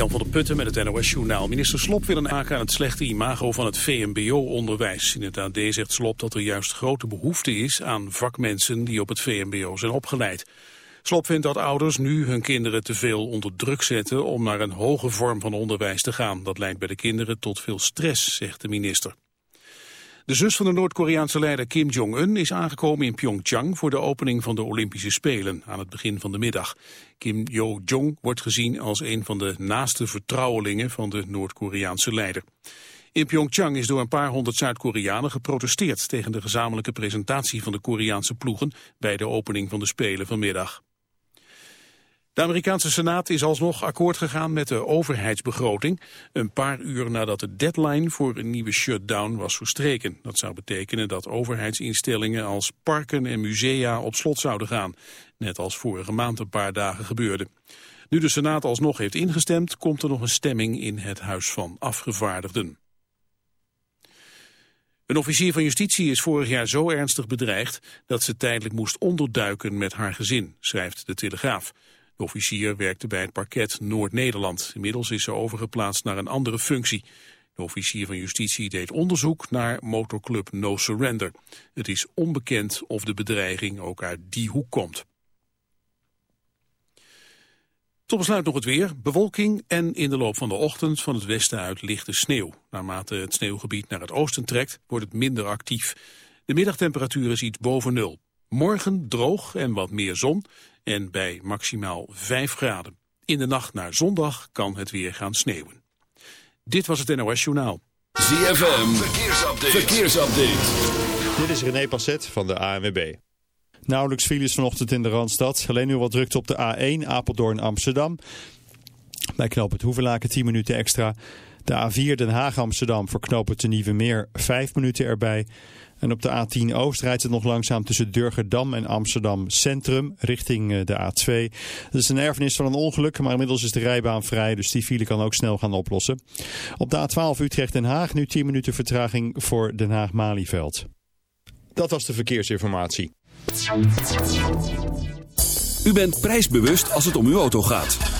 Jan van der Putten met het NOS-journaal. Minister Slop wil een aanken aan het slechte imago van het VMBO-onderwijs. In het AD zegt Slop dat er juist grote behoefte is aan vakmensen die op het VMBO zijn opgeleid. Slop vindt dat ouders nu hun kinderen te veel onder druk zetten om naar een hoge vorm van onderwijs te gaan. Dat leidt bij de kinderen tot veel stress, zegt de minister. De zus van de Noord-Koreaanse leider Kim Jong-un is aangekomen in Pyeongchang voor de opening van de Olympische Spelen aan het begin van de middag. Kim Yo-jong wordt gezien als een van de naaste vertrouwelingen van de Noord-Koreaanse leider. In Pyeongchang is door een paar honderd Zuid-Koreanen geprotesteerd tegen de gezamenlijke presentatie van de Koreaanse ploegen bij de opening van de Spelen vanmiddag. De Amerikaanse Senaat is alsnog akkoord gegaan met de overheidsbegroting, een paar uur nadat de deadline voor een nieuwe shutdown was verstreken. Dat zou betekenen dat overheidsinstellingen als parken en musea op slot zouden gaan, net als vorige maand een paar dagen gebeurde. Nu de Senaat alsnog heeft ingestemd, komt er nog een stemming in het Huis van Afgevaardigden. Een officier van justitie is vorig jaar zo ernstig bedreigd dat ze tijdelijk moest onderduiken met haar gezin, schrijft de Telegraaf. De officier werkte bij het parket Noord-Nederland. Inmiddels is ze overgeplaatst naar een andere functie. De officier van justitie deed onderzoek naar motorclub No Surrender. Het is onbekend of de bedreiging ook uit die hoek komt. Tot besluit nog het weer, bewolking en in de loop van de ochtend van het westen uit lichte sneeuw. Naarmate het sneeuwgebied naar het oosten trekt, wordt het minder actief. De middagtemperatuur is iets boven nul. Morgen droog en wat meer zon en bij maximaal 5 graden. In de nacht naar zondag kan het weer gaan sneeuwen. Dit was het NOS Journaal. ZFM, verkeersupdate. verkeersupdate. Dit is René Passet van de ANWB. Nauwelijks files vanochtend in de Randstad. Alleen nu wat drukte op de A1 Apeldoorn-Amsterdam. Bij knoop het Hoevelaken 10 minuten extra. De A4 Den Haag-Amsterdam voor het Nieuwe Meer 5 minuten erbij. En op de A10 Oost rijdt het nog langzaam tussen Durgerdam en Amsterdam Centrum richting eh, de A2. Dat is een erfenis van een ongeluk, maar inmiddels is de rijbaan vrij, dus die file kan ook snel gaan oplossen. Op de A12 Utrecht-Den Haag nu 10 minuten vertraging voor Den Haag-Malieveld. Dat was de verkeersinformatie. U bent prijsbewust als het om uw auto gaat.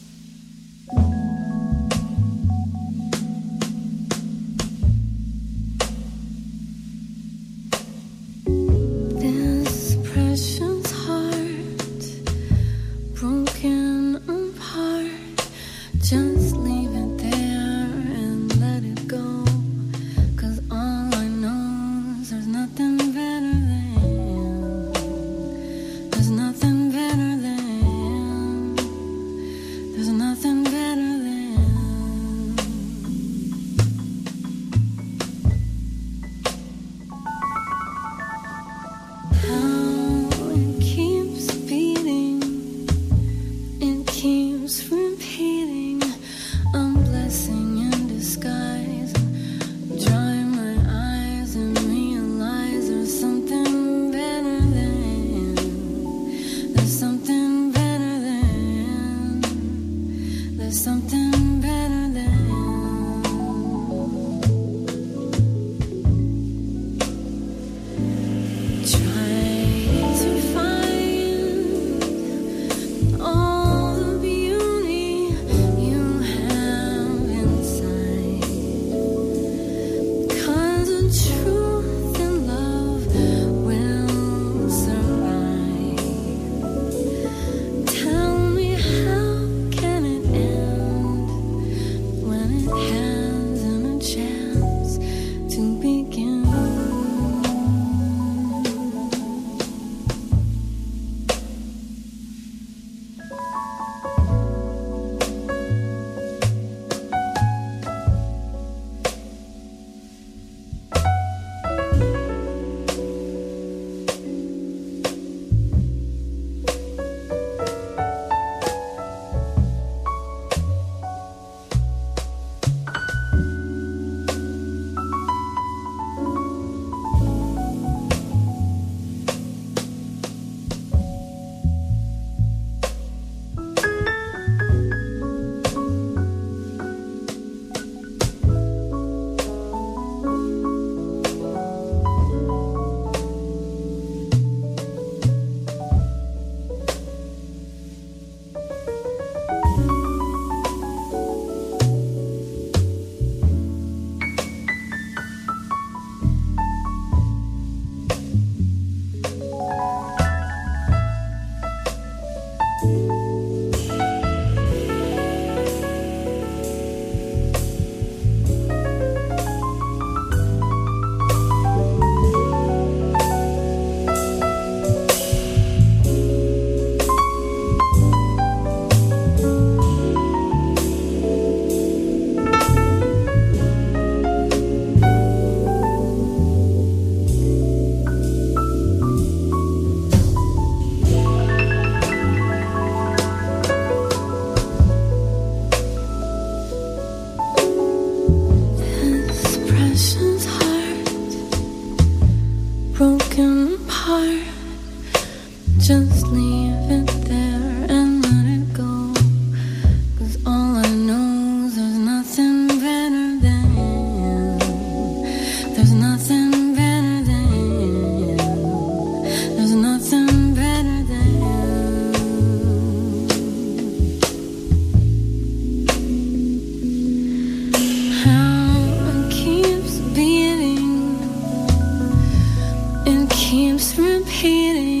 Keeps repeating.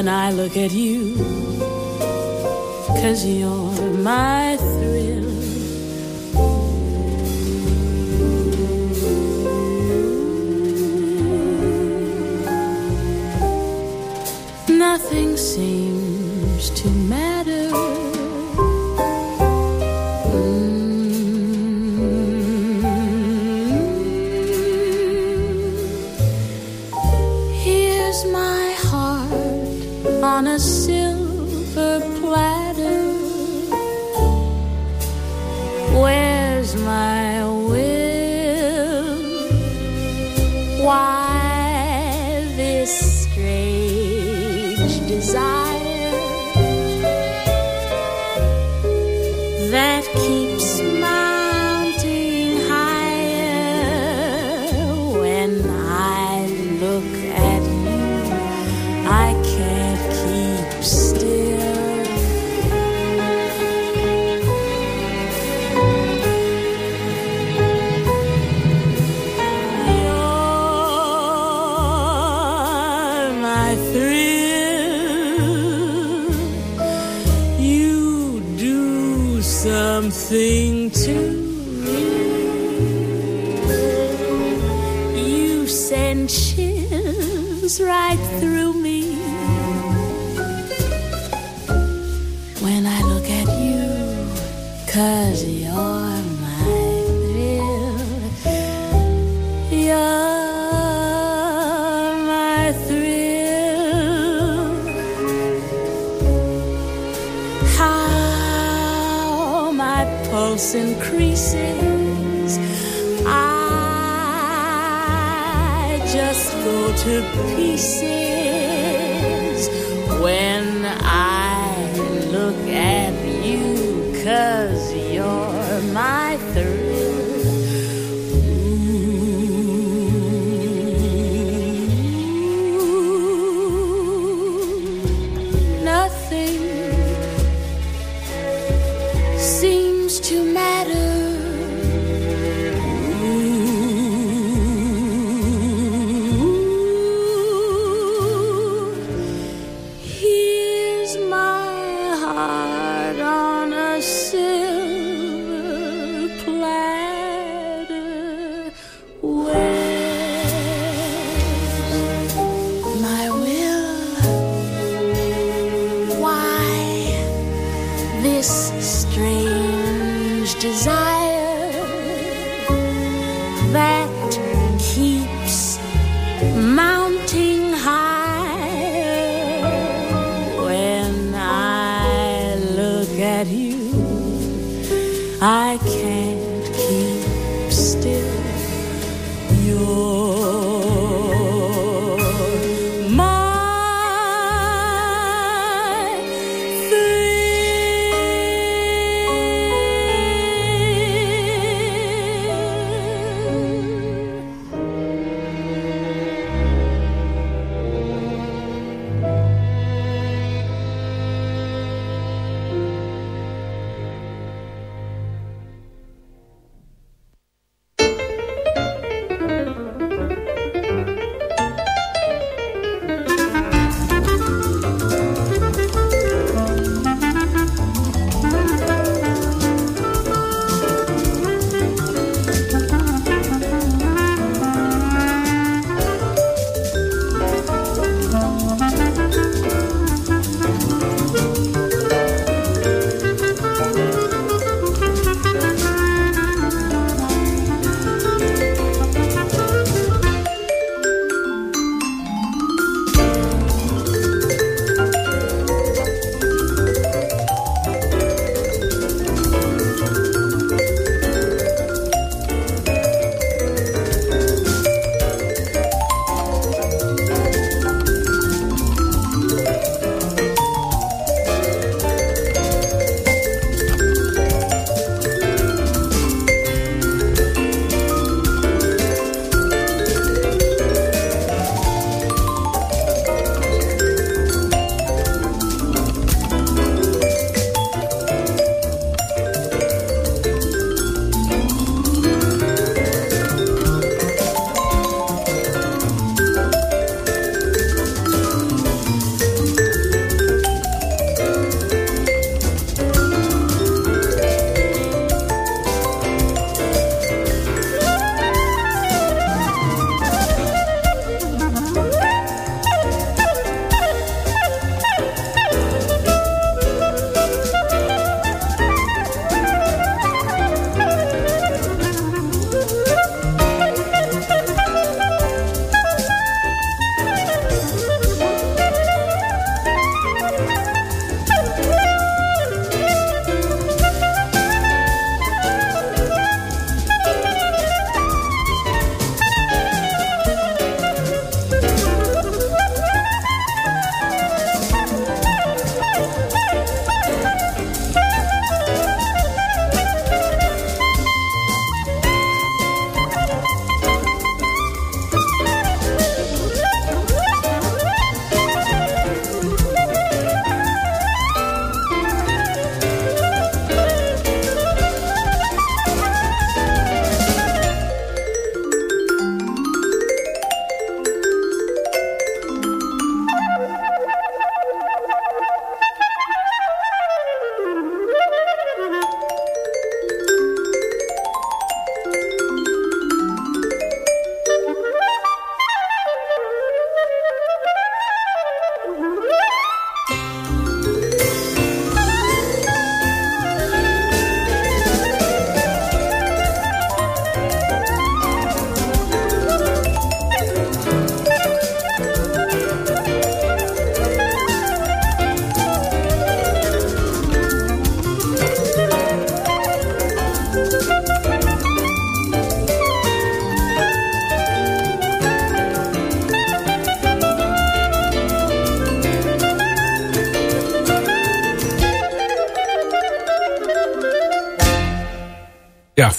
when I look at you. Cause you're my thrill. Nothing seems to just go to pieces when I look at you, cause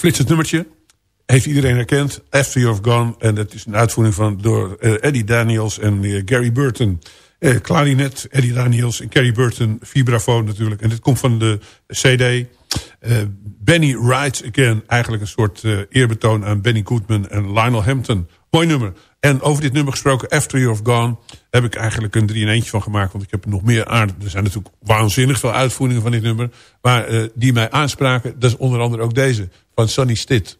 flitsend nummertje. Heeft iedereen herkend. After You've Gone. En dat is een uitvoering van door eh, Eddie Daniels en Gary Burton. Eh, klarinet, Eddie Daniels en Gary Burton. Vibrafoon natuurlijk. En dit komt van de CD. Eh, Benny Rides Again. Eigenlijk een soort eerbetoon aan Benny Goodman en Lionel Hampton. Mooi nummer. En over dit nummer gesproken, After You've Gone... heb ik eigenlijk een drie in eentje van gemaakt. Want ik heb nog meer aan. Er zijn natuurlijk waanzinnig veel uitvoeringen van dit nummer. Maar eh, die mij aanspraken, dat is onder andere ook deze. Van Sonny Stitt.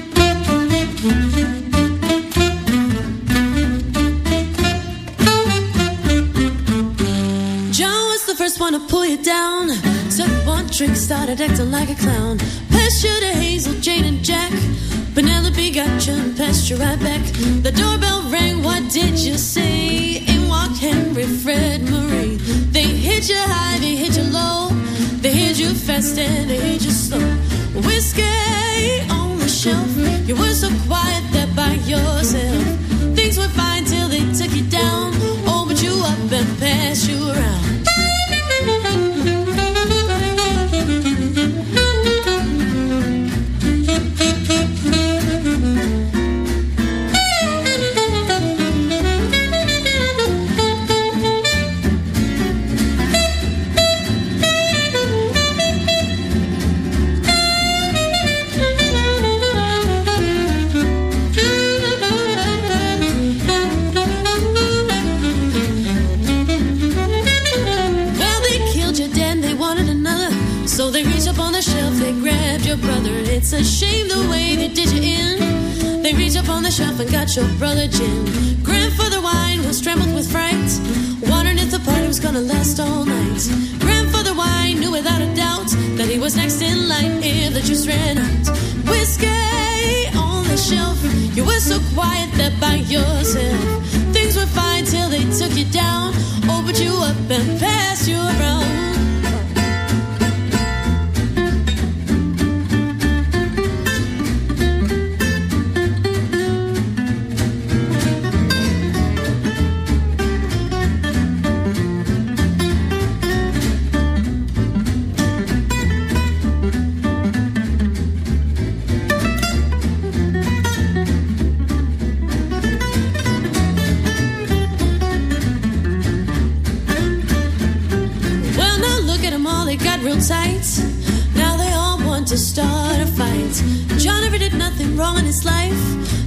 Started acting like a clown. Passed you to Hazel, Jane, and Jack. Penelope got you and passed you right back. The doorbell rang, what did you say? In walked Henry, Fred, Marie. They hit you high, they hit you low. They hit you fast and they hit you slow. Whiskey the shelf. You were so quiet there by yourself. Things were fine till they took you down. Oh, Opened you up and passed you around. Shelf and got your brother gin. Grandfather wine was trembled with fright, wondering if the party was gonna last all night. Grandfather wine knew without a doubt that he was next in line if the juice ran out. Whiskey on the shelf, you were so quiet there by yourself. Things were fine till they took you down, opened you up and passed you around. To start a fight. John never did nothing wrong in his life,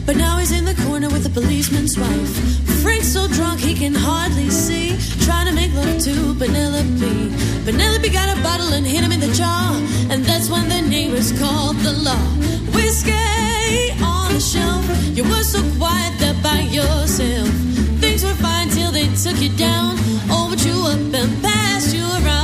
but now he's in the corner with a policeman's wife. Frank's so drunk he can hardly see, trying to make love to Penelope. Penelope got a bottle and hit him in the jaw, and that's when the neighbors called the law. Whiskey on the shelf, you were so quiet there by yourself. Things were fine till they took you down, over you up and passed you around.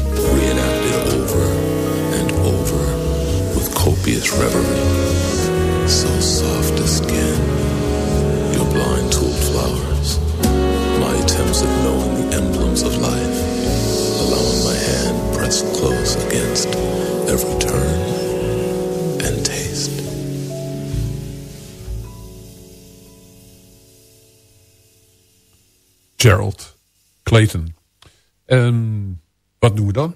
over and over with copious reverie. So soft a skin, your blind tooled flowers. My attempts at knowing the emblems of life, allowing my hand pressed close against every turn and taste. Gerald Clayton. En wat doen we dan?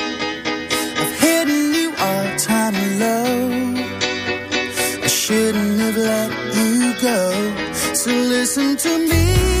Shouldn't have let you go. So listen to me.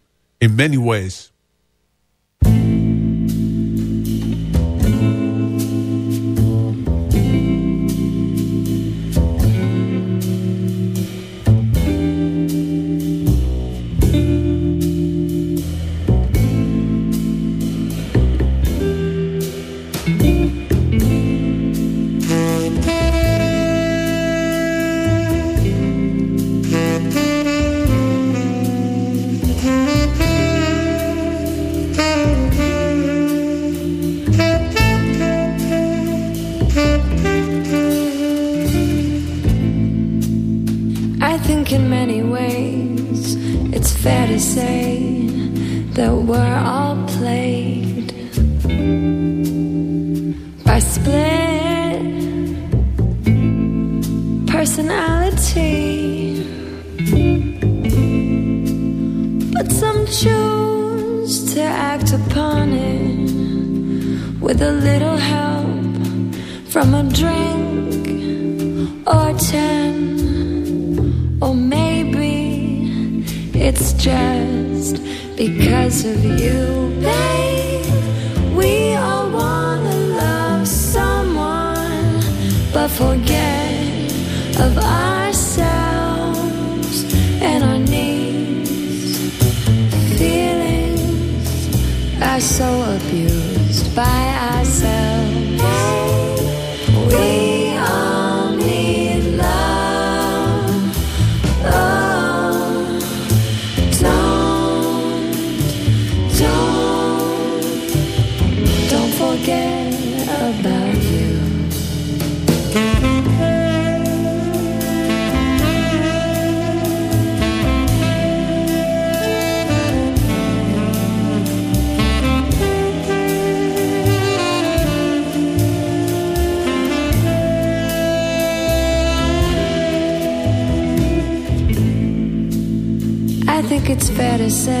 In many ways. Say,